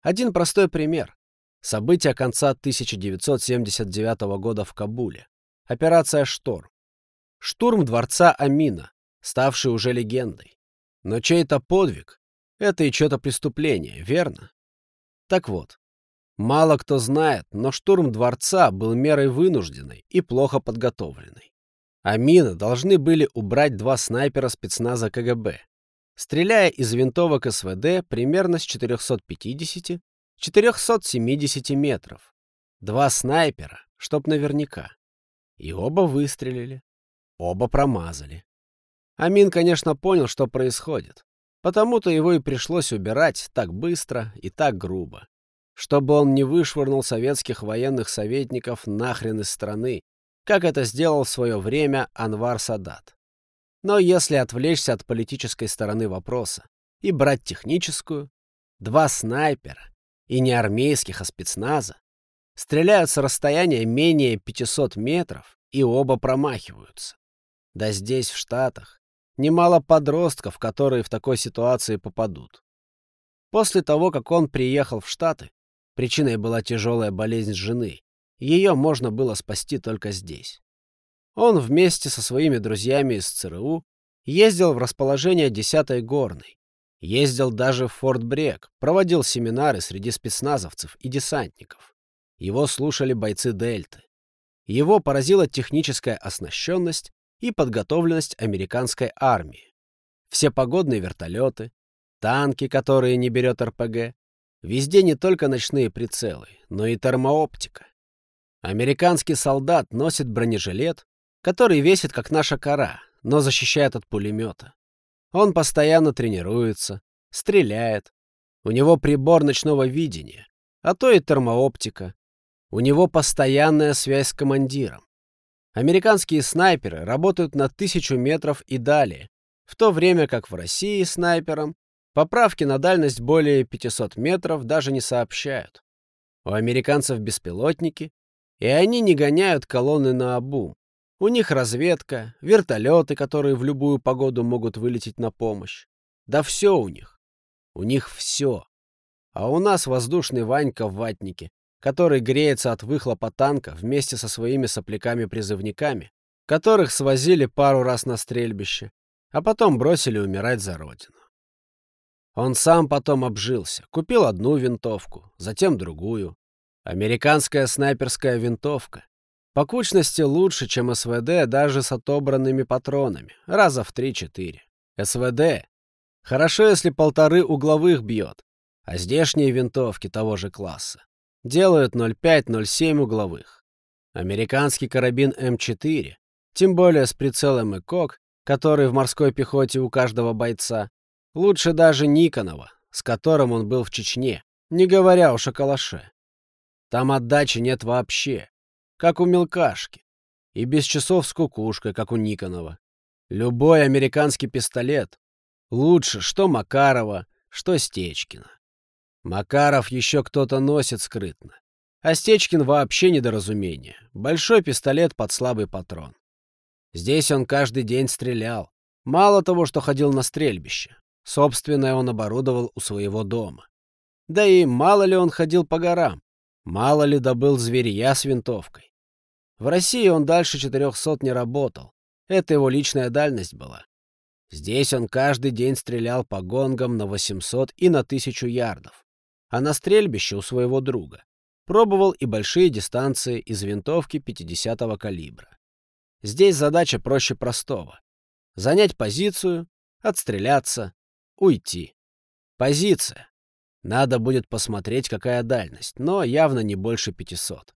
Один простой пример. События конца 1979 года в Кабуле. Операция «Шторм». Штурм дворца Амина, ставший уже легендой. Но чей-то подвиг — это и что-то преступление, верно? Так вот, мало кто знает, но штурм дворца был мерой вынужденной и плохо подготовленной. Амина должны были убрать два снайпера спецназа КГБ, стреляя из винтовок СВД примерно с 450-470 метров. Два снайпера, чтоб наверняка. И оба выстрелили. Оба промазали. Амин, конечно, понял, что происходит. Потому-то его и пришлось убирать так быстро и так грубо. Чтобы он не вышвырнул советских военных советников нахрен из страны как это сделал в свое время Анвар Садат. Но если отвлечься от политической стороны вопроса и брать техническую, два снайпера, и не армейских, а спецназа, стреляют с расстояния менее 500 метров и оба промахиваются. Да здесь, в Штатах, немало подростков, которые в такой ситуации попадут. После того, как он приехал в Штаты, причиной была тяжелая болезнь жены, ее можно было спасти только здесь. Он вместе со своими друзьями из ЦРУ ездил в расположение 10-й горной, ездил даже в Форт Брек, проводил семинары среди спецназовцев и десантников. Его слушали бойцы Дельты. Его поразила техническая оснащенность и подготовленность американской армии. Все погодные вертолеты, танки, которые не берет РПГ, везде не только ночные прицелы, но и термооптика. Американский солдат носит бронежилет, который весит как наша кора, но защищает от пулемета. Он постоянно тренируется, стреляет. У него прибор ночного видения, а то и термооптика. У него постоянная связь с командиром. Американские снайперы работают на тысячу метров и далее, в то время как в России снайперам поправки на дальность более 500 метров даже не сообщают. У американцев беспилотники, и они не гоняют колонны на обум. У них разведка, вертолеты, которые в любую погоду могут вылететь на помощь. Да все у них. У них все. А у нас воздушный Ванька в ватнике, который греется от выхлопа танка вместе со своими сопляками-призывниками, которых свозили пару раз на стрельбище, а потом бросили умирать за родину. Он сам потом обжился, купил одну винтовку, затем другую. Американская снайперская винтовка. По кучности лучше, чем СВД даже с отобранными патронами, раза в 3-4. СВД. Хорошо, если полторы угловых бьет, а здешние винтовки того же класса делают 0,5-0,7 угловых. Американский карабин М4, тем более с прицелом ЭКОК, который в морской пехоте у каждого бойца, лучше даже Никонова, с которым он был в Чечне, не говоря уж о калаше. Там отдачи нет вообще, как у мелкашки, и без часов с кукушкой, как у Никонова. Любой американский пистолет лучше что Макарова, что Стечкина. Макаров еще кто-то носит скрытно. А Стечкин вообще недоразумение. Большой пистолет под слабый патрон. Здесь он каждый день стрелял. Мало того, что ходил на стрельбище. Собственное он оборудовал у своего дома. Да и мало ли он ходил по горам. Мало ли добыл зверья с винтовкой. В России он дальше четырехсот не работал. Это его личная дальность была. Здесь он каждый день стрелял по гонгам на 800 и на 1000 ярдов а на стрельбище у своего друга. Пробовал и большие дистанции из винтовки 50-го калибра. Здесь задача проще простого. Занять позицию, отстреляться, уйти. Позиция. Надо будет посмотреть, какая дальность, но явно не больше 500.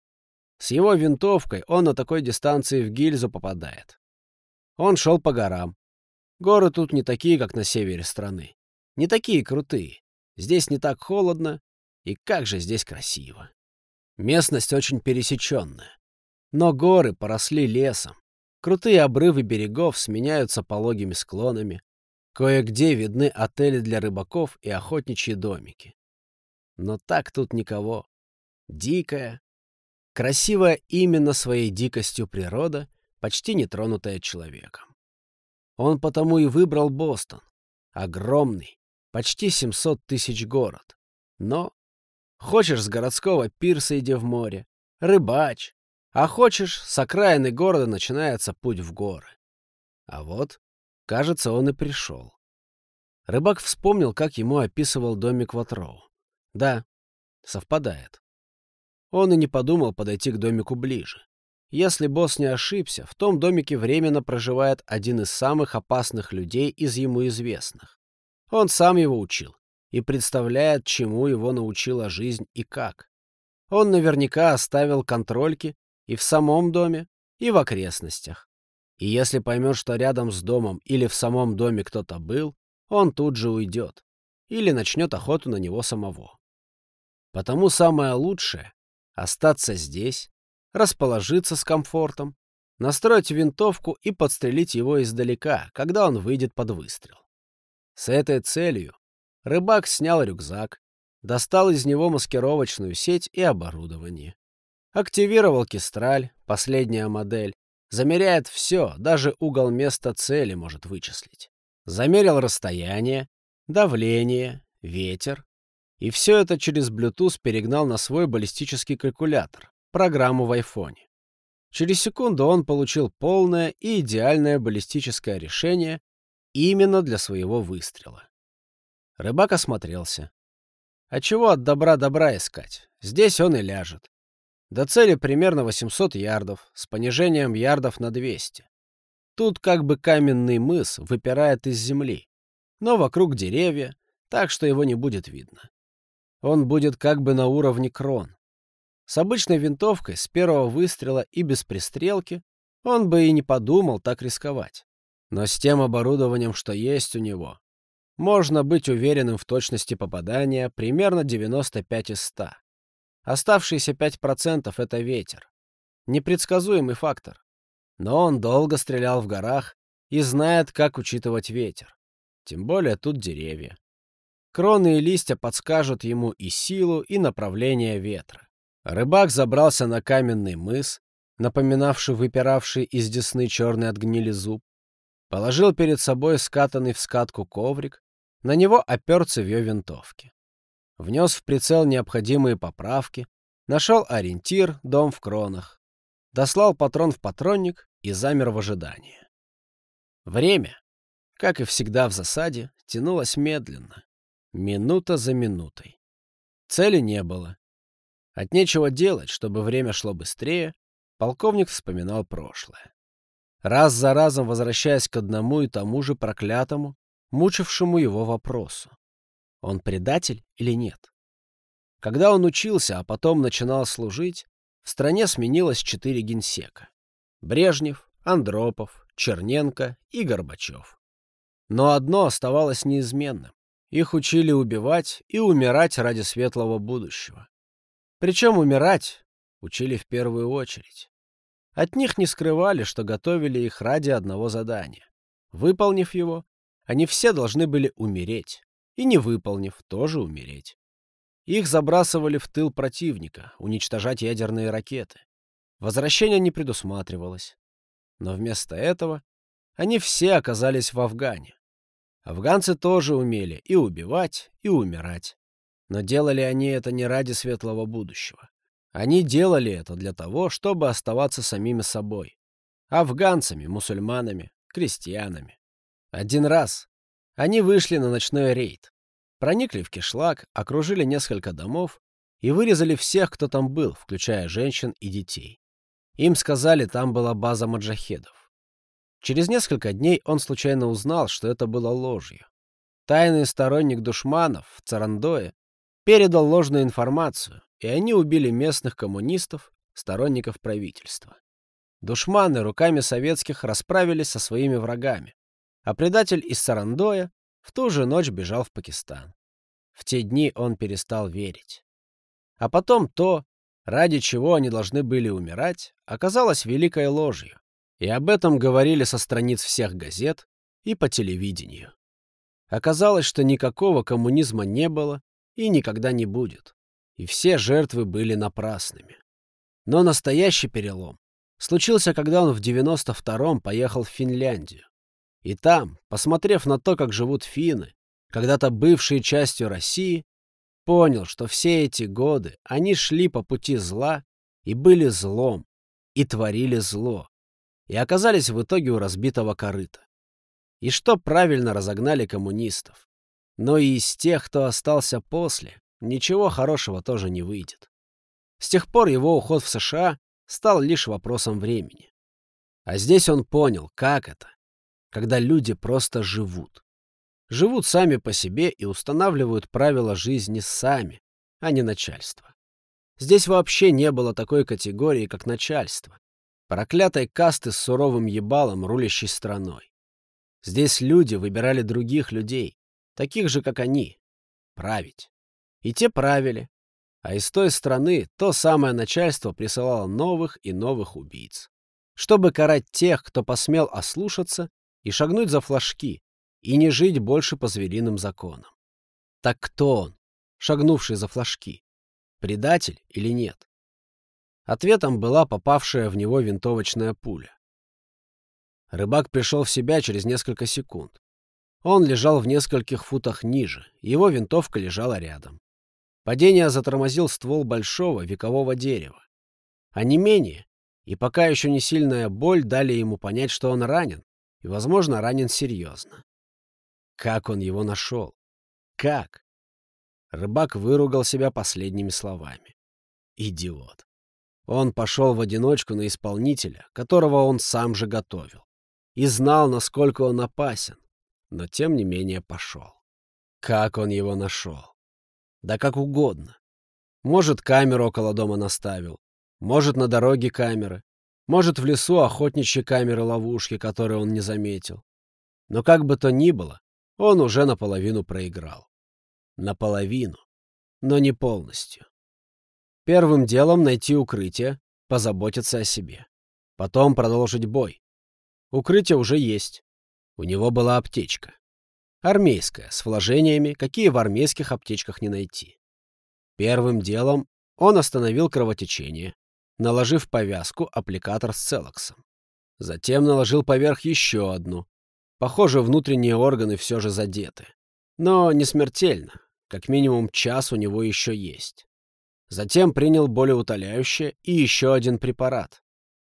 С его винтовкой он на такой дистанции в гильзу попадает. Он шел по горам. Горы тут не такие, как на севере страны. Не такие крутые. Здесь не так холодно, и как же здесь красиво. Местность очень пересеченная. Но горы поросли лесом. Крутые обрывы берегов сменяются пологими склонами. Кое-где видны отели для рыбаков и охотничьи домики. Но так тут никого. Дикая, красивая именно своей дикостью природа, почти не тронутая человеком. Он потому и выбрал Бостон. Огромный, почти 700 тысяч город. Но Хочешь с городского пирса иди в море, рыбач, а хочешь с окраины города начинается путь в горы. А вот, кажется, он и пришел. Рыбак вспомнил, как ему описывал домик Ватроу. Да, совпадает. Он и не подумал подойти к домику ближе. Если босс не ошибся, в том домике временно проживает один из самых опасных людей из ему известных. Он сам его учил и представляет, чему его научила жизнь и как. Он наверняка оставил контрольки и в самом доме, и в окрестностях. И если поймет, что рядом с домом или в самом доме кто-то был, он тут же уйдет или начнет охоту на него самого. Потому самое лучшее — остаться здесь, расположиться с комфортом, настроить винтовку и подстрелить его издалека, когда он выйдет под выстрел. С этой целью рыбак снял рюкзак, достал из него маскировочную сеть и оборудование. Активировал кистраль, последняя модель, замеряет все, даже угол места цели может вычислить. Замерил расстояние, давление, ветер. И все это через Bluetooth перегнал на свой баллистический калькулятор, программу в айфоне. Через секунду он получил полное и идеальное баллистическое решение именно для своего выстрела. Рыбак осмотрелся. А чего от добра добра искать? Здесь он и ляжет. До цели примерно 800 ярдов, с понижением ярдов на 200. Тут как бы каменный мыс выпирает из земли, но вокруг деревья, так что его не будет видно. Он будет как бы на уровне крон. С обычной винтовкой, с первого выстрела и без пристрелки он бы и не подумал так рисковать. Но с тем оборудованием, что есть у него, можно быть уверенным в точности попадания примерно 95 из 100. Оставшиеся 5% — это ветер. Непредсказуемый фактор. Но он долго стрелял в горах и знает, как учитывать ветер. Тем более тут деревья. Кроны и листья подскажут ему и силу, и направление ветра. Рыбак забрался на каменный мыс, напоминавший выпиравший из десны черный от гнили зуб, положил перед собой скатанный в скатку коврик, на него опер цевьё винтовки. Внес в прицел необходимые поправки, нашел ориентир, дом в кронах, дослал патрон в патронник и замер в ожидании. Время, как и всегда в засаде, тянулось медленно, минута за минутой. Цели не было, от нечего делать, чтобы время шло быстрее, полковник вспоминал прошлое. Раз за разом возвращаясь к одному и тому же проклятому, мучившему его вопросу. Он предатель или нет? Когда он учился, а потом начинал служить, в стране сменилось четыре генсека. Брежнев, Андропов, Черненко и Горбачев. Но одно оставалось неизменным. Их учили убивать и умирать ради светлого будущего. Причем умирать учили в первую очередь. От них не скрывали, что готовили их ради одного задания. Выполнив его, они все должны были умереть. И не выполнив, тоже умереть. Их забрасывали в тыл противника, уничтожать ядерные ракеты. Возвращение не предусматривалось. Но вместо этого они все оказались в Афгане. Афганцы тоже умели и убивать, и умирать. Но делали они это не ради светлого будущего. Они делали это для того, чтобы оставаться самими собой. Афганцами, мусульманами, крестьянами. Один раз они вышли на ночной рейд. Проникли в кишлак, окружили несколько домов и вырезали всех, кто там был, включая женщин и детей. Им сказали, там была база маджахедов. Через несколько дней он случайно узнал, что это было ложью. Тайный сторонник душманов в Царандое передал ложную информацию, и они убили местных коммунистов, сторонников правительства. Душманы руками советских расправились со своими врагами, а предатель из Сарандоя в ту же ночь бежал в Пакистан. В те дни он перестал верить. А потом то, ради чего они должны были умирать, оказалось великой ложью, и об этом говорили со страниц всех газет и по телевидению. Оказалось, что никакого коммунизма не было, и никогда не будет. И все жертвы были напрасными. Но настоящий перелом случился, когда он в 92-м поехал в Финляндию. И там, посмотрев на то, как живут финны, когда-то бывшие частью России, понял, что все эти годы они шли по пути зла и были злом, и творили зло, и оказались в итоге у разбитого корыта. И что правильно разогнали коммунистов. Но и из тех, кто остался после, ничего хорошего тоже не выйдет. С тех пор его уход в США стал лишь вопросом времени. А здесь он понял, как это, когда люди просто живут. Живут сами по себе и устанавливают правила жизни сами, а не начальство. Здесь вообще не было такой категории, как начальство. Проклятой касты с суровым ебалом, рулящей страной. Здесь люди выбирали других людей, таких же, как они, править. И те правили. А из той страны то самое начальство присылало новых и новых убийц. чтобы карать тех, кто посмел ослушаться и шагнуть за флажки, и не жить больше по звериным законам. Так кто он, шагнувший за флажки? Предатель или нет? Ответом была попавшая в него винтовочная пуля. Рыбак пришел в себя через несколько секунд. Он лежал в нескольких футах ниже, его винтовка лежала рядом. Падение затормозил ствол большого векового дерева. А не менее, и пока еще не сильная боль дали ему понять, что он ранен, и, возможно, ранен серьезно. Как он его нашел? Как? Рыбак выругал себя последними словами. Идиот. Он пошел в одиночку на исполнителя, которого он сам же готовил. И знал, насколько он опасен, но тем не менее пошел. Как он его нашел? Да как угодно. Может, камеру около дома наставил, может, на дороге камеры, может, в лесу охотничьи камеры-ловушки, которые он не заметил. Но как бы то ни было, он уже наполовину проиграл. Наполовину, но не полностью. Первым делом найти укрытие, позаботиться о себе. Потом продолжить бой. Укрытие уже есть. У него была аптечка. Армейская, с вложениями, какие в армейских аптечках не найти. Первым делом он остановил кровотечение, наложив повязку аппликатор с целоксом. Затем наложил поверх еще одну. Похоже, внутренние органы все же задеты. Но не смертельно. Как минимум час у него еще есть. Затем принял болеутоляющее и еще один препарат.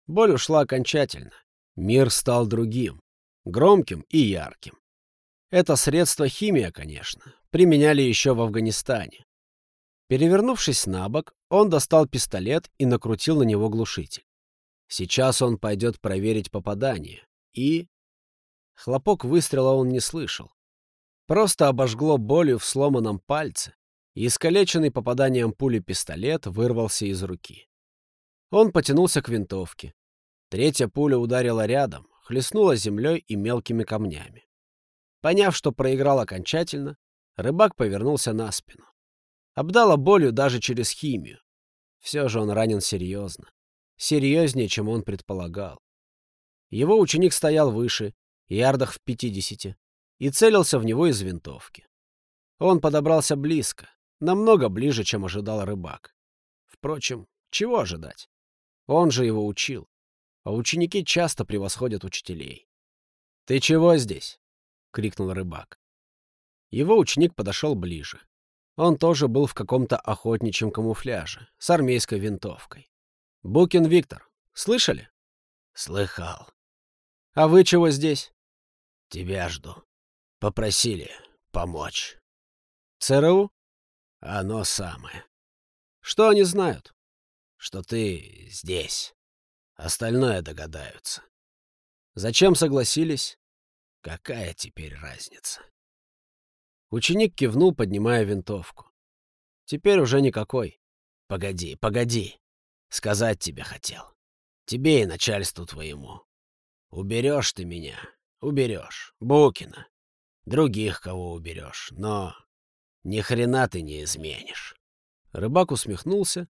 Боль ушла окончательно. Мир стал другим. Громким и ярким. Это средство химия, конечно. Применяли еще в Афганистане. Перевернувшись на бок, он достал пистолет и накрутил на него глушитель. Сейчас он пойдет проверить попадание. И... Хлопок выстрела он не слышал. Просто обожгло болью в сломанном пальце, и искалеченный попаданием пули пистолет вырвался из руки. Он потянулся к винтовке. Третья пуля ударила рядом, хлестнула землей и мелкими камнями. Поняв, что проиграл окончательно, рыбак повернулся на спину. Обдало болью даже через химию. Все же он ранен серьезно. Серьезнее, чем он предполагал. Его ученик стоял выше, ярдах в пятидесяти, и целился в него из винтовки. Он подобрался близко, намного ближе, чем ожидал рыбак. Впрочем, чего ожидать? Он же его учил, а ученики часто превосходят учителей. «Ты чего здесь?» — крикнул рыбак. Его ученик подошел ближе. Он тоже был в каком-то охотничьем камуфляже, с армейской винтовкой. «Букин Виктор. Слышали?» «Слыхал. А вы чего здесь?» «Тебя жду. Попросили помочь». «ЦРУ?» «Оно самое». «Что они знают?» «Что ты здесь. Остальное догадаются». «Зачем согласились?» «Какая теперь разница?» Ученик кивнул, поднимая винтовку. Теперь уже никакой. Погоди, погоди. Сказать тебе хотел. Тебе и начальству твоему. Уберешь ты меня, уберешь. Букина. Других кого уберешь, но ни хрена ты не изменишь. Рыбак усмехнулся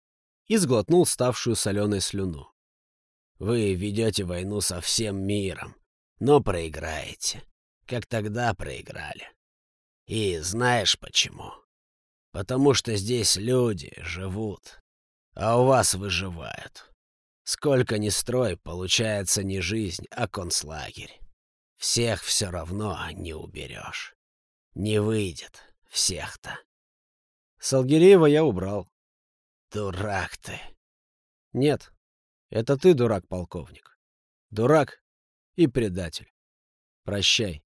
и сглотнул ставшую соленой слюну. Вы ведете войну со всем миром, но проиграете, как тогда проиграли. И знаешь почему? Потому что здесь люди живут, а у вас выживают. Сколько ни строй, получается не жизнь, а концлагерь. Всех все равно не уберешь. Не выйдет всех-то. Салгиреева я убрал. Дурак ты. Нет, это ты дурак, полковник. Дурак и предатель. Прощай.